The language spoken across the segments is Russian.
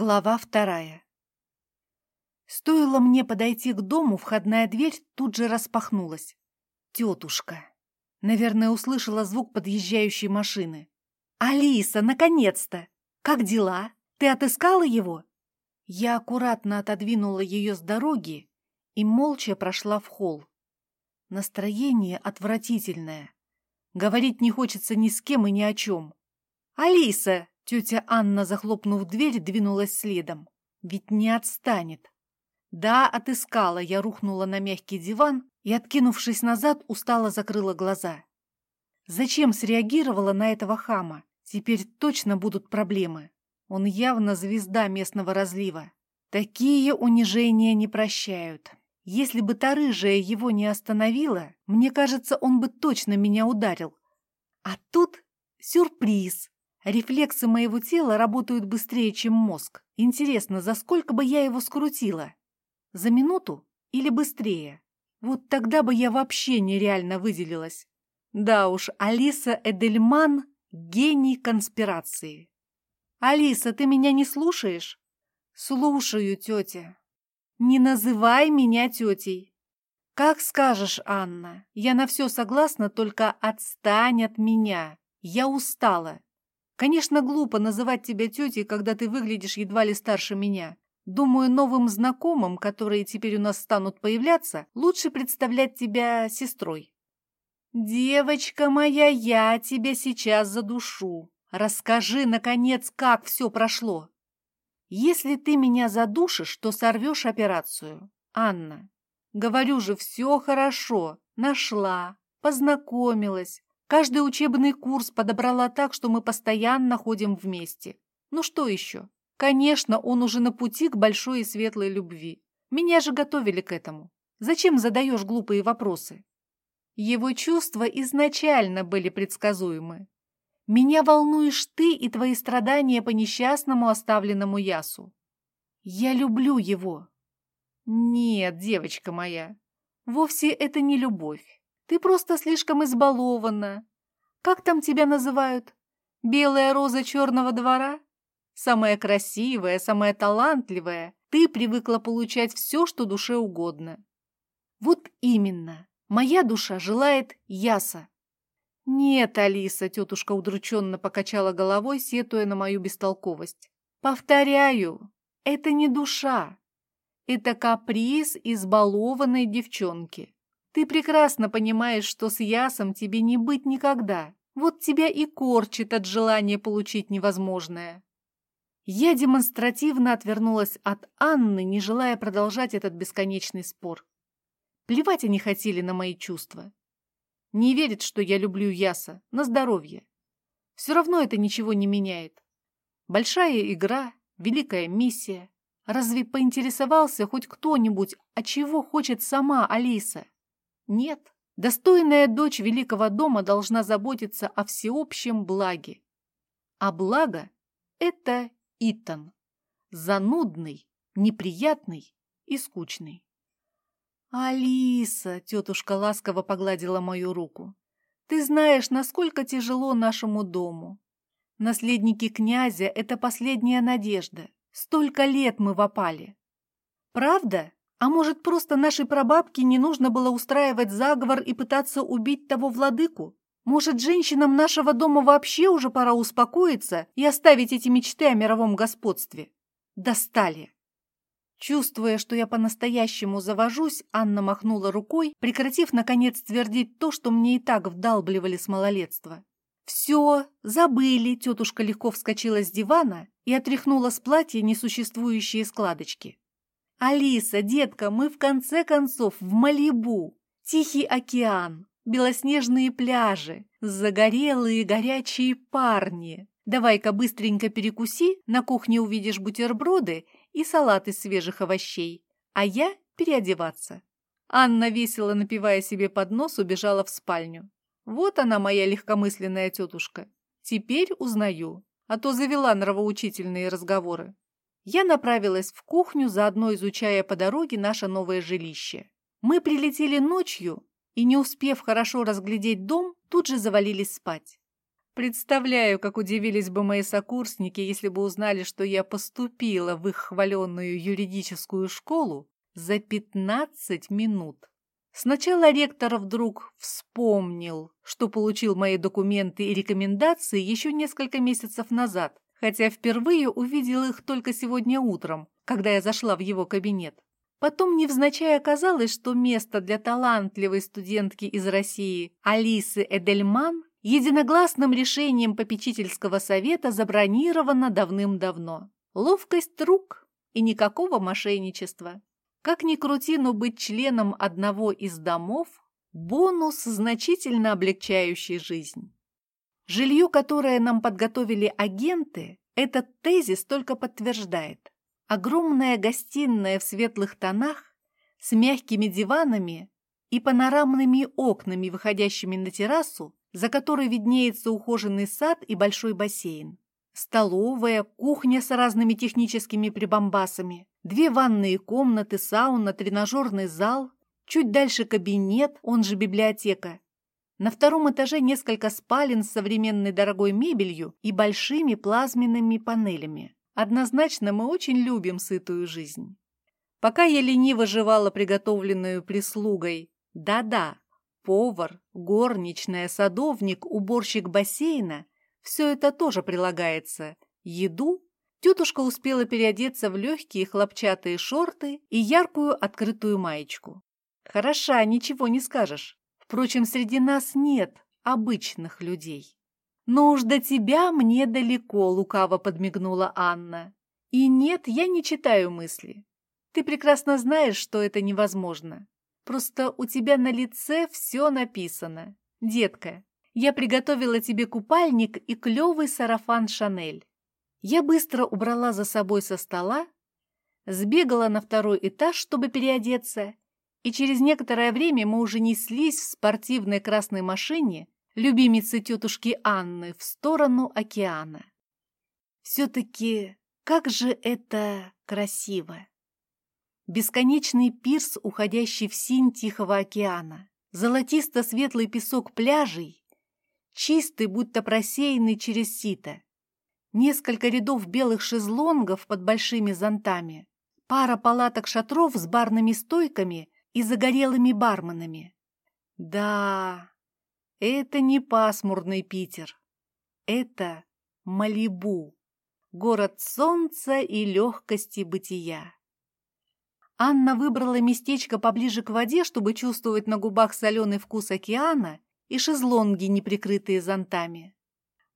Глава вторая. Стоило мне подойти к дому, входная дверь тут же распахнулась. Тетушка. Наверное, услышала звук подъезжающей машины. «Алиса, наконец-то! Как дела? Ты отыскала его?» Я аккуратно отодвинула ее с дороги и молча прошла в холл. Настроение отвратительное. Говорить не хочется ни с кем и ни о чем. «Алиса!» Тетя Анна, захлопнув дверь, двинулась следом. Ведь не отстанет. Да, отыскала, я рухнула на мягкий диван и, откинувшись назад, устало закрыла глаза. Зачем среагировала на этого хама? Теперь точно будут проблемы. Он явно звезда местного разлива. Такие унижения не прощают. Если бы та рыжая его не остановила, мне кажется, он бы точно меня ударил. А тут сюрприз. Рефлексы моего тела работают быстрее, чем мозг. Интересно, за сколько бы я его скрутила? За минуту или быстрее? Вот тогда бы я вообще нереально выделилась. Да уж, Алиса Эдельман — гений конспирации. «Алиса, ты меня не слушаешь?» «Слушаю, тетя». «Не называй меня тетей». «Как скажешь, Анна. Я на все согласна, только отстань от меня. Я устала. Конечно, глупо называть тебя тетей, когда ты выглядишь едва ли старше меня. Думаю, новым знакомым, которые теперь у нас станут появляться, лучше представлять тебя сестрой. Девочка моя, я тебя сейчас задушу. Расскажи, наконец, как все прошло. Если ты меня задушишь, то сорвешь операцию. Анна, говорю же, все хорошо. Нашла, познакомилась, Каждый учебный курс подобрала так, что мы постоянно ходим вместе. Ну что еще? Конечно, он уже на пути к большой и светлой любви. Меня же готовили к этому. Зачем задаешь глупые вопросы? Его чувства изначально были предсказуемы. Меня волнуешь ты и твои страдания по несчастному оставленному Ясу. Я люблю его. Нет, девочка моя, вовсе это не любовь. Ты просто слишком избалована. Как там тебя называют? Белая роза черного двора? Самая красивая, самая талантливая. Ты привыкла получать все, что душе угодно. Вот именно. Моя душа желает яса. Нет, Алиса, тетушка удрученно покачала головой, сетуя на мою бестолковость. Повторяю, это не душа. Это каприз избалованной девчонки. Ты прекрасно понимаешь, что с Ясом тебе не быть никогда. Вот тебя и корчит от желания получить невозможное. Я демонстративно отвернулась от Анны, не желая продолжать этот бесконечный спор. Плевать они хотели на мои чувства. Не верит, что я люблю Яса, на здоровье. Все равно это ничего не меняет. Большая игра, великая миссия. Разве поинтересовался хоть кто-нибудь, а чего хочет сама Алиса? Нет, достойная дочь великого дома должна заботиться о всеобщем благе. А благо — это Итан. Занудный, неприятный и скучный. «Алиса!» — тетушка ласково погладила мою руку. «Ты знаешь, насколько тяжело нашему дому. Наследники князя — это последняя надежда. Столько лет мы в опале. Правда?» А может, просто нашей прабабке не нужно было устраивать заговор и пытаться убить того владыку? Может, женщинам нашего дома вообще уже пора успокоиться и оставить эти мечты о мировом господстве? Достали. Чувствуя, что я по-настоящему завожусь, Анна махнула рукой, прекратив, наконец, твердить то, что мне и так вдалбливали с малолетства. «Все, забыли!» – тетушка легко вскочила с дивана и отряхнула с платья несуществующие складочки. «Алиса, детка, мы в конце концов в Малибу. Тихий океан, белоснежные пляжи, загорелые горячие парни. Давай-ка быстренько перекуси, на кухне увидишь бутерброды и салат из свежих овощей, а я переодеваться». Анна, весело напивая себе под нос, убежала в спальню. «Вот она, моя легкомысленная тетушка. Теперь узнаю, а то завела нравоучительные разговоры я направилась в кухню, заодно изучая по дороге наше новое жилище. Мы прилетели ночью и, не успев хорошо разглядеть дом, тут же завалились спать. Представляю, как удивились бы мои сокурсники, если бы узнали, что я поступила в их хваленную юридическую школу за 15 минут. Сначала ректор вдруг вспомнил, что получил мои документы и рекомендации еще несколько месяцев назад, хотя впервые увидел их только сегодня утром, когда я зашла в его кабинет. Потом невзначай оказалось, что место для талантливой студентки из России Алисы Эдельман единогласным решением попечительского совета забронировано давным-давно. Ловкость рук и никакого мошенничества. Как ни крути, но быть членом одного из домов – бонус, значительно облегчающий жизнь. Жилье, которое нам подготовили агенты, этот тезис только подтверждает. Огромная гостиная в светлых тонах с мягкими диванами и панорамными окнами, выходящими на террасу, за которой виднеется ухоженный сад и большой бассейн. Столовая, кухня с разными техническими прибамбасами, две ванные комнаты, сауна, тренажерный зал, чуть дальше кабинет, он же библиотека. На втором этаже несколько спален с современной дорогой мебелью и большими плазменными панелями. Однозначно мы очень любим сытую жизнь. Пока я лениво жевала приготовленную прислугой, да-да, повар, горничная, садовник, уборщик бассейна – все это тоже прилагается. Еду тетушка успела переодеться в легкие хлопчатые шорты и яркую открытую маечку. Хороша, ничего не скажешь. Впрочем, среди нас нет обычных людей. «Но уж до тебя мне далеко», — лукаво подмигнула Анна. «И нет, я не читаю мысли. Ты прекрасно знаешь, что это невозможно. Просто у тебя на лице все написано. Детка, я приготовила тебе купальник и клевый сарафан Шанель. Я быстро убрала за собой со стола, сбегала на второй этаж, чтобы переодеться, и через некоторое время мы уже неслись в спортивной красной машине, любимицы тетушки Анны, в сторону океана. Все-таки как же это красиво! Бесконечный пирс, уходящий в синь Тихого океана, золотисто-светлый песок пляжей, чистый, будто просеянный через сито, несколько рядов белых шезлонгов под большими зонтами, пара палаток-шатров с барными стойками и загорелыми барменами. Да, это не пасмурный Питер, это Малибу, город солнца и легкости бытия. Анна выбрала местечко поближе к воде, чтобы чувствовать на губах соленый вкус океана и шезлонги, не прикрытые зонтами.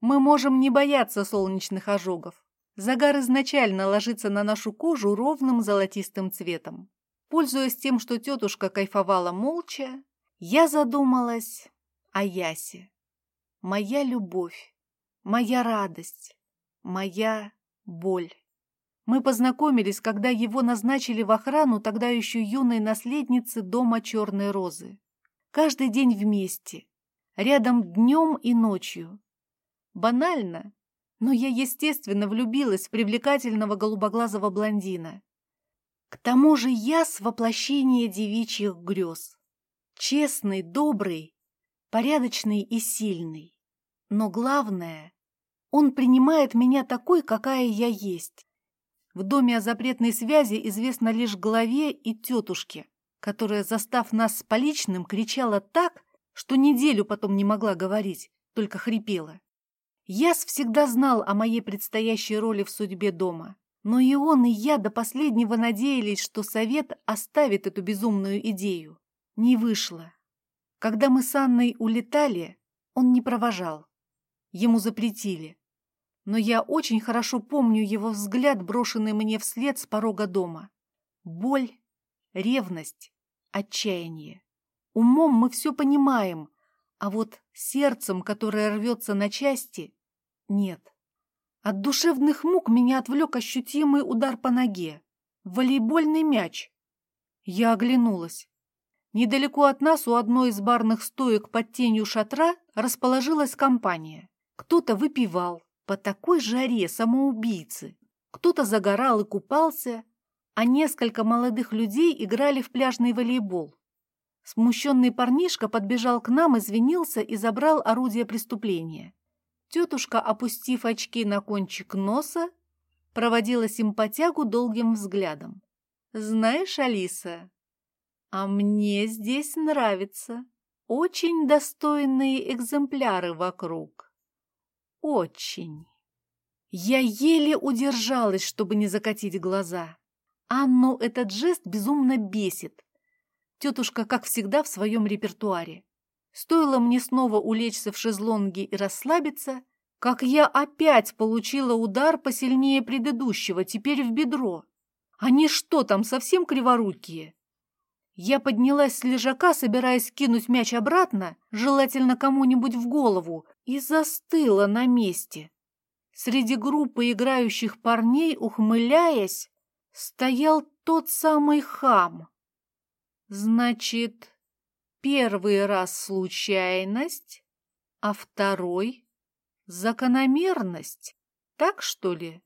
Мы можем не бояться солнечных ожогов. Загар изначально ложится на нашу кожу ровным золотистым цветом. Пользуясь тем, что тетушка кайфовала молча, я задумалась о Ясе. Моя любовь, моя радость, моя боль. Мы познакомились, когда его назначили в охрану тогда еще юной наследницы дома Черной Розы. Каждый день вместе, рядом днем и ночью. Банально, но я, естественно, влюбилась в привлекательного голубоглазого блондина. К тому же я с воплощения девичьих грез. Честный, добрый, порядочный и сильный. Но главное, он принимает меня такой, какая я есть. В доме о запретной связи известно лишь главе и тетушке, которая, застав нас с поличным, кричала так, что неделю потом не могла говорить, только хрипела. Яс всегда знал о моей предстоящей роли в судьбе дома, но и он, и я до последнего надеялись, что совет оставит эту безумную идею. Не вышло. Когда мы с Анной улетали, он не провожал. Ему запретили но я очень хорошо помню его взгляд, брошенный мне вслед с порога дома. Боль, ревность, отчаяние. Умом мы все понимаем, а вот сердцем, которое рвется на части, нет. От душевных мук меня отвлек ощутимый удар по ноге. Волейбольный мяч. Я оглянулась. Недалеко от нас у одной из барных стоек под тенью шатра расположилась компания. Кто-то выпивал, по такой жаре самоубийцы. Кто-то загорал и купался, а несколько молодых людей играли в пляжный волейбол. Смущенный парнишка подбежал к нам, извинился и забрал орудие преступления. Тетушка, опустив очки на кончик носа, проводила симпатягу долгим взглядом. «Знаешь, Алиса, а мне здесь нравится. Очень достойные экземпляры вокруг. Очень». Я еле удержалась, чтобы не закатить глаза. Анну этот жест безумно бесит. Тетушка, как всегда, в своем репертуаре. Стоило мне снова улечься в шезлонге и расслабиться, как я опять получила удар посильнее предыдущего, теперь в бедро. Они что там, совсем криворукие? Я поднялась с лежака, собираясь кинуть мяч обратно, желательно кому-нибудь в голову, и застыла на месте. Среди группы играющих парней, ухмыляясь, стоял тот самый хам. Значит, первый раз случайность, а второй — закономерность, так что ли?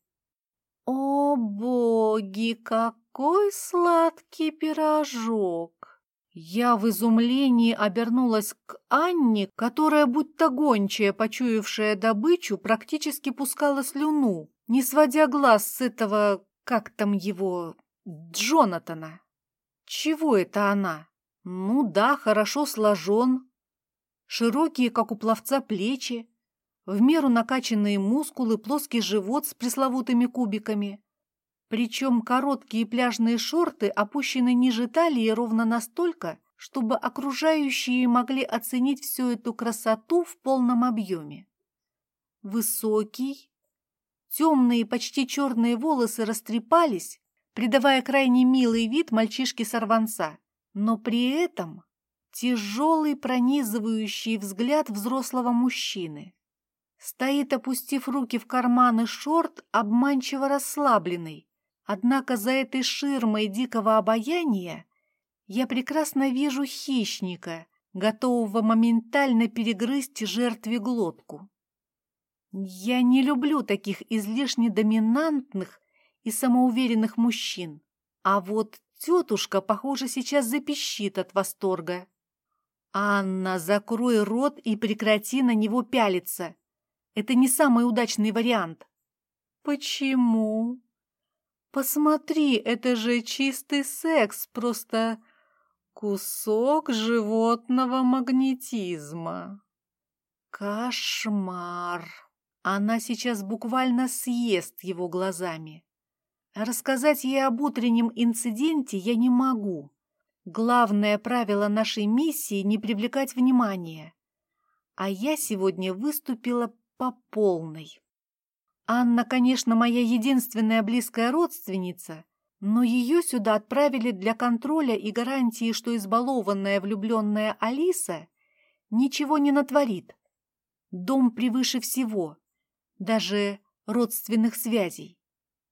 О, боги, какой сладкий пирожок! Я в изумлении обернулась к Анне, которая, будто гончая, почуявшая добычу, практически пускала слюну, не сводя глаз с этого, как там его, Джонатана. Чего это она? Ну да, хорошо сложен. Широкие, как у пловца, плечи, в меру накачанные мускулы, плоский живот с пресловутыми кубиками. Причем короткие пляжные шорты опущены ниже талии ровно настолько, чтобы окружающие могли оценить всю эту красоту в полном объеме. Высокий, темные, почти черные волосы растрепались, придавая крайне милый вид мальчишки-сорванца, но при этом тяжелый пронизывающий взгляд взрослого мужчины. Стоит, опустив руки в карманы шорт, обманчиво расслабленный, Однако за этой ширмой дикого обаяния я прекрасно вижу хищника, готового моментально перегрызть жертве глотку. Я не люблю таких излишне доминантных и самоуверенных мужчин, а вот тетушка, похоже, сейчас запищит от восторга. «Анна, закрой рот и прекрати на него пялиться. Это не самый удачный вариант». «Почему?» Посмотри, это же чистый секс, просто кусок животного магнетизма. Кошмар. Она сейчас буквально съест его глазами. Рассказать ей об утреннем инциденте я не могу. Главное правило нашей миссии — не привлекать внимания. А я сегодня выступила по полной. Анна, конечно, моя единственная близкая родственница, но ее сюда отправили для контроля и гарантии, что избалованная влюбленная Алиса ничего не натворит. Дом превыше всего, даже родственных связей.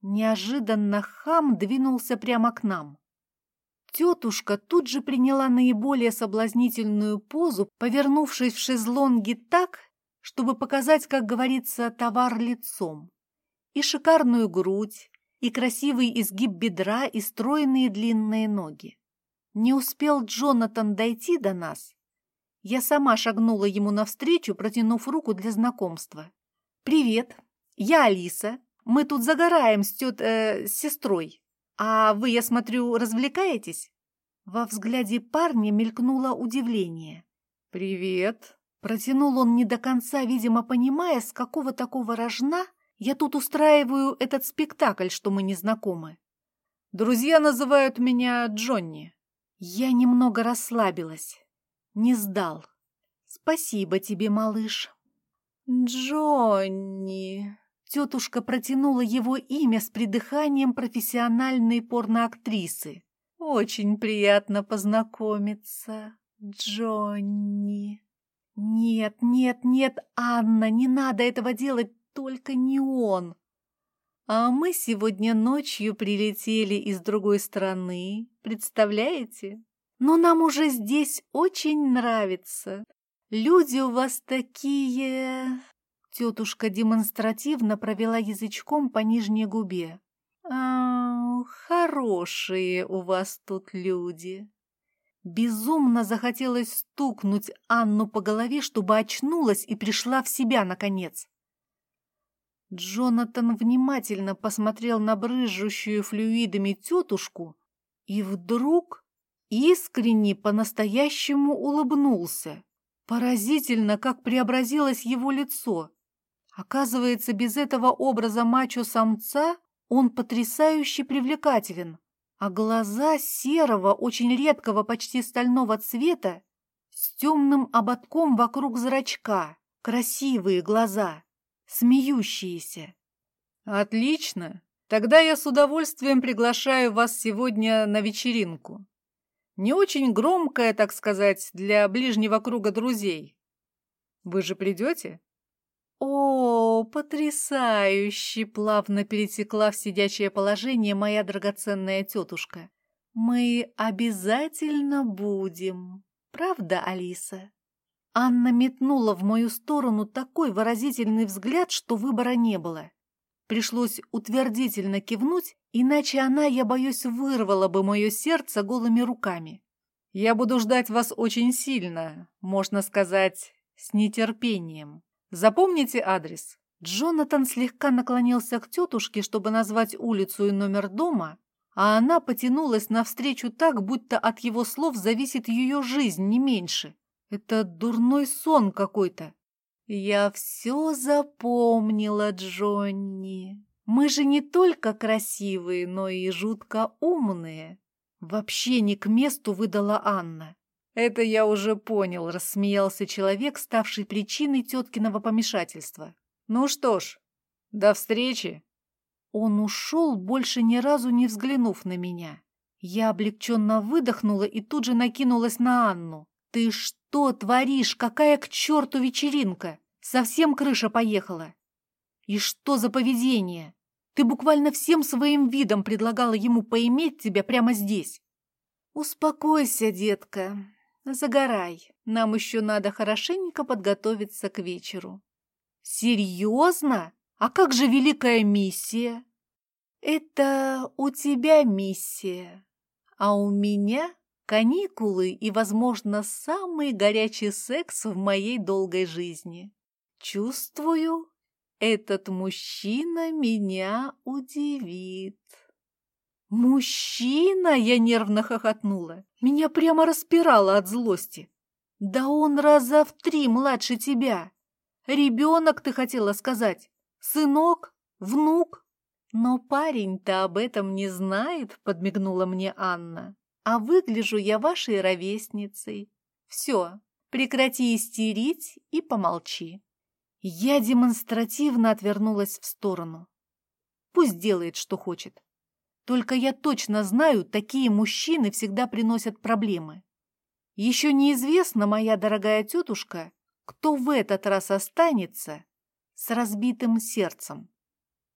Неожиданно хам двинулся прямо к нам. Тетушка тут же приняла наиболее соблазнительную позу, повернувшись в шезлонге так, чтобы показать, как говорится, товар лицом. И шикарную грудь, и красивый изгиб бедра, и стройные длинные ноги. Не успел Джонатан дойти до нас. Я сама шагнула ему навстречу, протянув руку для знакомства. «Привет, я Алиса. Мы тут загораем с тет... Э, с сестрой. А вы, я смотрю, развлекаетесь?» Во взгляде парня мелькнуло удивление. «Привет», Протянул он не до конца, видимо, понимая, с какого такого рожна я тут устраиваю этот спектакль, что мы не знакомы. Друзья называют меня Джонни. Я немного расслабилась. Не сдал. Спасибо тебе, малыш. Джонни. Тетушка протянула его имя с придыханием профессиональной порноактрисы. Очень приятно познакомиться, Джонни. «Нет, нет, нет, Анна, не надо этого делать, только не он!» «А мы сегодня ночью прилетели из другой страны, представляете? Но нам уже здесь очень нравится. Люди у вас такие...» Тетушка демонстративно провела язычком по нижней губе. «А, хорошие у вас тут люди!» Безумно захотелось стукнуть Анну по голове, чтобы очнулась и пришла в себя, наконец. Джонатан внимательно посмотрел на брызжущую флюидами тетушку и вдруг искренне по-настоящему улыбнулся. Поразительно, как преобразилось его лицо. Оказывается, без этого образа мачо-самца он потрясающе привлекателен, а глаза серого, очень редкого, почти стального цвета с темным ободком вокруг зрачка, красивые глаза смеющиеся. Отлично. Тогда я с удовольствием приглашаю вас сегодня на вечеринку. Не очень громкая, так сказать, для ближнего круга друзей. Вы же придете? О, потрясающе! Плавно перетекла в сидячее положение моя драгоценная тетушка. Мы обязательно будем. Правда, Алиса? Анна метнула в мою сторону такой выразительный взгляд, что выбора не было. Пришлось утвердительно кивнуть, иначе она, я боюсь, вырвала бы мое сердце голыми руками. «Я буду ждать вас очень сильно, можно сказать, с нетерпением. Запомните адрес». Джонатан слегка наклонился к тетушке, чтобы назвать улицу и номер дома, а она потянулась навстречу так, будто от его слов зависит ее жизнь не меньше. Это дурной сон какой-то. Я все запомнила, Джонни. Мы же не только красивые, но и жутко умные. Вообще не к месту выдала Анна. Это я уже понял, рассмеялся человек, ставший причиной теткиного помешательства. Ну что ж, до встречи. Он ушел, больше ни разу не взглянув на меня. Я облегченно выдохнула и тут же накинулась на Анну. «Ты что творишь? Какая к черту вечеринка? Совсем крыша поехала!» «И что за поведение? Ты буквально всем своим видом предлагала ему поиметь тебя прямо здесь!» «Успокойся, детка, загорай. Нам еще надо хорошенько подготовиться к вечеру». «Серьезно? А как же великая миссия?» «Это у тебя миссия, а у меня каникулы и, возможно, самый горячий секс в моей долгой жизни. Чувствую, этот мужчина меня удивит. «Мужчина!» — я нервно хохотнула. Меня прямо распирало от злости. «Да он раза в три младше тебя! Ребенок, ты хотела сказать? Сынок? Внук?» «Но парень-то об этом не знает», — подмигнула мне Анна а выгляжу я вашей ровесницей. Все, прекрати истерить и помолчи. Я демонстративно отвернулась в сторону. Пусть делает, что хочет. Только я точно знаю, такие мужчины всегда приносят проблемы. Еще неизвестно, моя дорогая тетушка, кто в этот раз останется с разбитым сердцем.